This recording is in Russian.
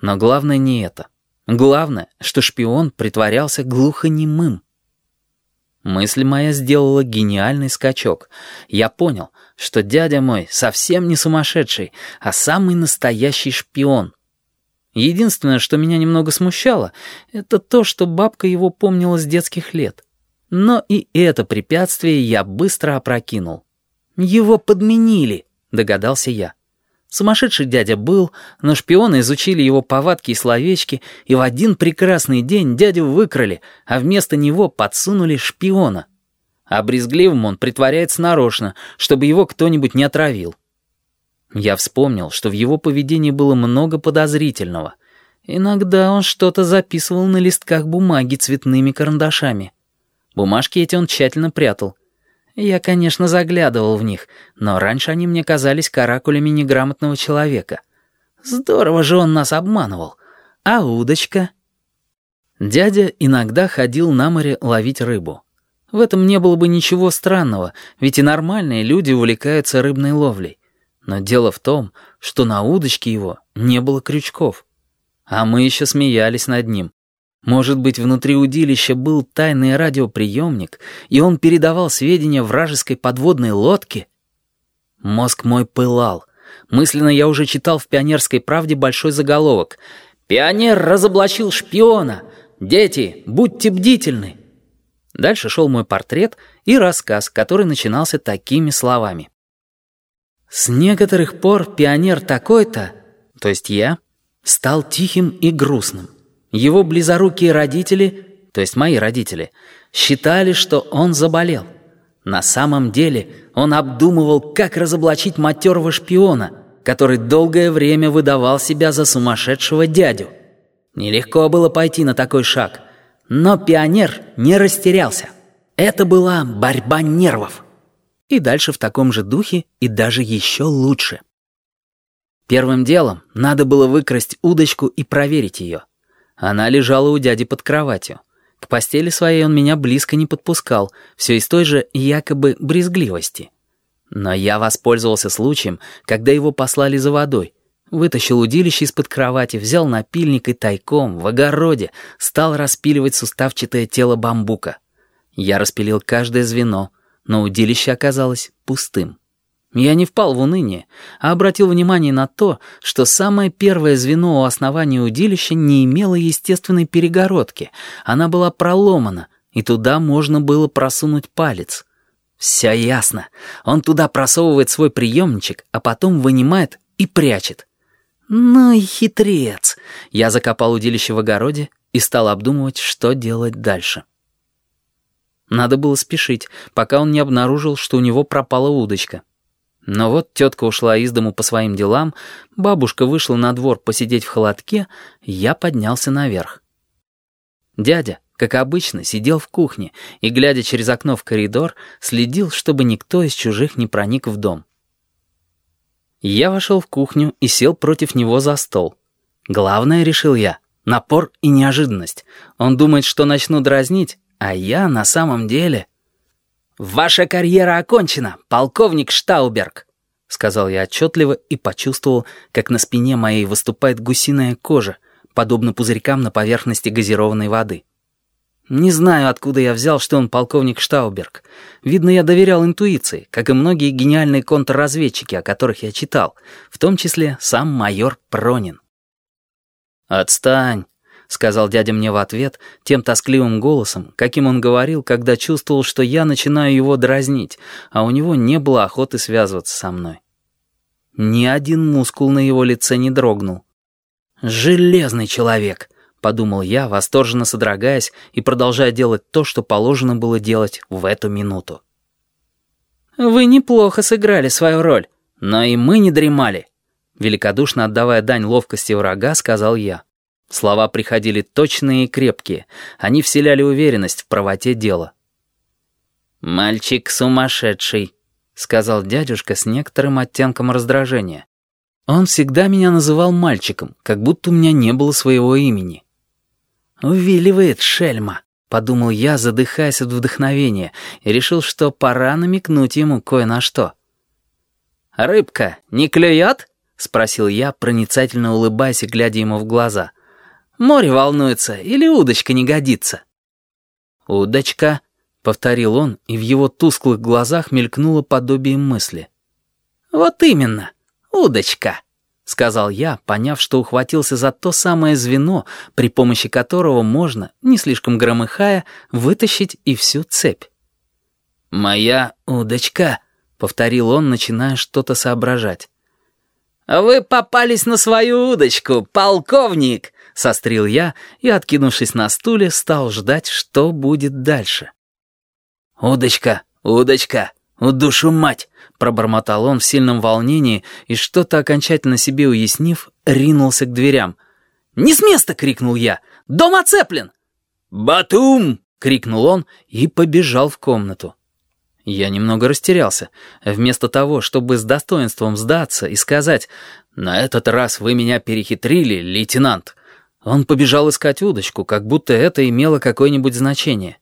Но главное не это. Главное, что шпион притворялся глухонемым. Мысль моя сделала гениальный скачок. Я понял, что дядя мой совсем не сумасшедший, а самый настоящий шпион. Единственное, что меня немного смущало, это то, что бабка его помнила с детских лет. Но и это препятствие я быстро опрокинул. «Его подменили», — догадался я. Сумасшедший дядя был, но шпионы изучили его повадки и словечки, и в один прекрасный день дядю выкрали, а вместо него подсунули шпиона. А брезгливым он притворяется нарочно, чтобы его кто-нибудь не отравил. Я вспомнил, что в его поведении было много подозрительного. Иногда он что-то записывал на листках бумаги цветными карандашами. Бумажки эти он тщательно прятал. Я, конечно, заглядывал в них, но раньше они мне казались каракулями неграмотного человека. Здорово же он нас обманывал. А удочка? Дядя иногда ходил на море ловить рыбу. В этом не было бы ничего странного, ведь и нормальные люди увлекаются рыбной ловлей. Но дело в том, что на удочке его не было крючков. А мы еще смеялись над ним. Может быть, внутри удилища был тайный радиоприемник, и он передавал сведения вражеской подводной лодке? Мозг мой пылал. Мысленно я уже читал в «Пионерской правде» большой заголовок. «Пионер разоблачил шпиона! Дети, будьте бдительны!» Дальше шел мой портрет и рассказ, который начинался такими словами. «С некоторых пор пионер такой-то, то есть я, стал тихим и грустным». Его близорукие родители, то есть мои родители, считали, что он заболел. На самом деле он обдумывал, как разоблачить матерого шпиона, который долгое время выдавал себя за сумасшедшего дядю. Нелегко было пойти на такой шаг, но пионер не растерялся. Это была борьба нервов. И дальше в таком же духе, и даже еще лучше. Первым делом надо было выкрасть удочку и проверить ее. Она лежала у дяди под кроватью. К постели своей он меня близко не подпускал, все из той же якобы брезгливости. Но я воспользовался случаем, когда его послали за водой. Вытащил удилище из-под кровати, взял напильник и тайком, в огороде, стал распиливать суставчатое тело бамбука. Я распилил каждое звено, но удилище оказалось пустым. Я не впал в уныние, а обратил внимание на то, что самое первое звено у основания удилища не имело естественной перегородки. Она была проломана, и туда можно было просунуть палец. Все ясно. Он туда просовывает свой приемничек, а потом вынимает и прячет. Ну и хитрец. Я закопал удилище в огороде и стал обдумывать, что делать дальше. Надо было спешить, пока он не обнаружил, что у него пропала удочка. Но вот тетка ушла из дому по своим делам, бабушка вышла на двор посидеть в холодке, я поднялся наверх. Дядя, как обычно, сидел в кухне и, глядя через окно в коридор, следил, чтобы никто из чужих не проник в дом. Я вошел в кухню и сел против него за стол. Главное, решил я, напор и неожиданность. Он думает, что начну дразнить, а я на самом деле... «Ваша карьера окончена, полковник Штауберг», — сказал я отчетливо и почувствовал, как на спине моей выступает гусиная кожа, подобно пузырькам на поверхности газированной воды. Не знаю, откуда я взял, что он полковник Штауберг. Видно, я доверял интуиции, как и многие гениальные контрразведчики, о которых я читал, в том числе сам майор Пронин. «Отстань», — сказал дядя мне в ответ тем тоскливым голосом, каким он говорил, когда чувствовал, что я начинаю его дразнить, а у него не было охоты связываться со мной. Ни один мускул на его лице не дрогнул. «Железный человек», — подумал я, восторженно содрогаясь и продолжая делать то, что положено было делать в эту минуту. «Вы неплохо сыграли свою роль, но и мы не дремали», — великодушно отдавая дань ловкости врага, сказал я. Слова приходили точные и крепкие. Они вселяли уверенность в правоте дела. «Мальчик сумасшедший», — сказал дядюшка с некоторым оттенком раздражения. Он всегда меня называл мальчиком, как будто у меня не было своего имени. «Увиливает шельма», — подумал я, задыхаясь от вдохновения, и решил, что пора намекнуть ему кое на что. «Рыбка не клюет?» — спросил я, проницательно улыбаясь и глядя ему в глаза. «Море волнуется или удочка не годится?» «Удочка», — повторил он, и в его тусклых глазах мелькнуло подобие мысли. «Вот именно, удочка», — сказал я, поняв, что ухватился за то самое звено, при помощи которого можно, не слишком громыхая, вытащить и всю цепь. «Моя удочка», — повторил он, начиная что-то соображать. «Вы попались на свою удочку, полковник!» — сострил я и, откинувшись на стуле, стал ждать, что будет дальше. «Удочка, удочка, удушу мать!» — пробормотал он в сильном волнении и, что-то окончательно себе уяснив, ринулся к дверям. «Не с места!» — крикнул я. «Дом оцеплен!» «Батум!» — крикнул он и побежал в комнату. Я немного растерялся. Вместо того, чтобы с достоинством сдаться и сказать «На этот раз вы меня перехитрили, лейтенант», он побежал искать удочку, как будто это имело какое-нибудь значение.